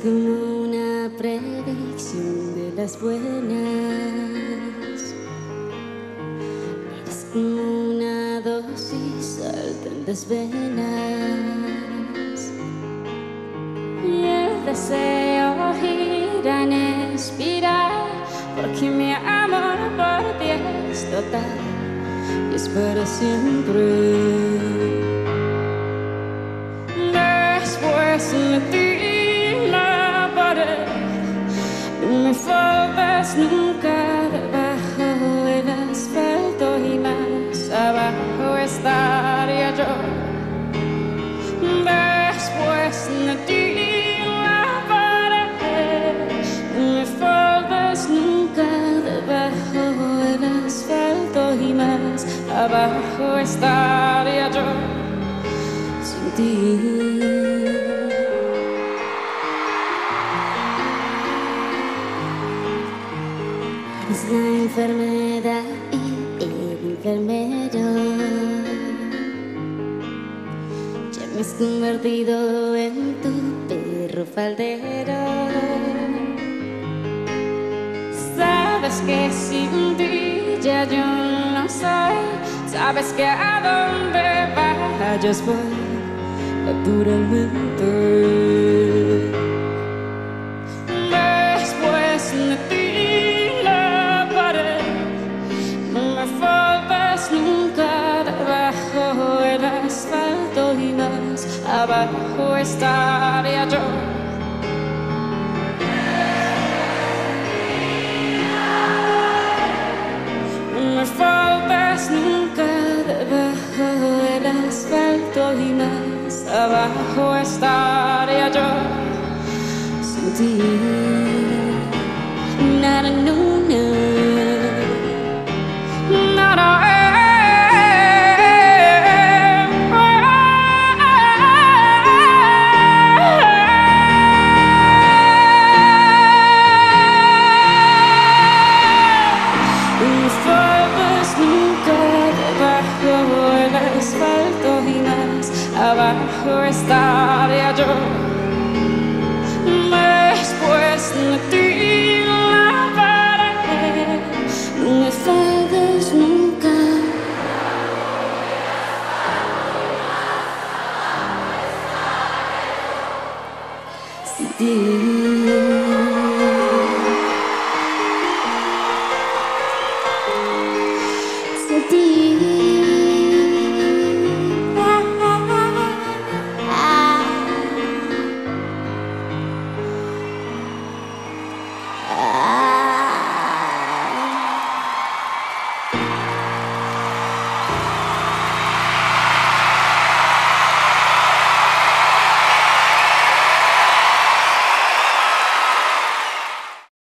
Como una predicción de las buenas. Es como una dosis alta en las venas. Y el deseo gira en espiral. Porque mi amor por ti es total. Y es para siempre. Después me faltas nunca debajo del asfalto y más abajo estaría yo. Después me di la pared. Me faltas nunca debajo del asfalto y más abajo estaría yo sin ti. Es la enfermedad y el enfermero. Ya me has convertido en tu perro faldero. Sabes que sin ti ya yo no soy. Sabes que a donde vayas voy naturalmente. Faltas nunca debajo del asfalto y más abajo estaría yo. Me faltas nunca debajo del asfalto y más abajo estaría yo sin. Abajo estaría yo. Después de ti la pared, no me faltas nunca. Ti.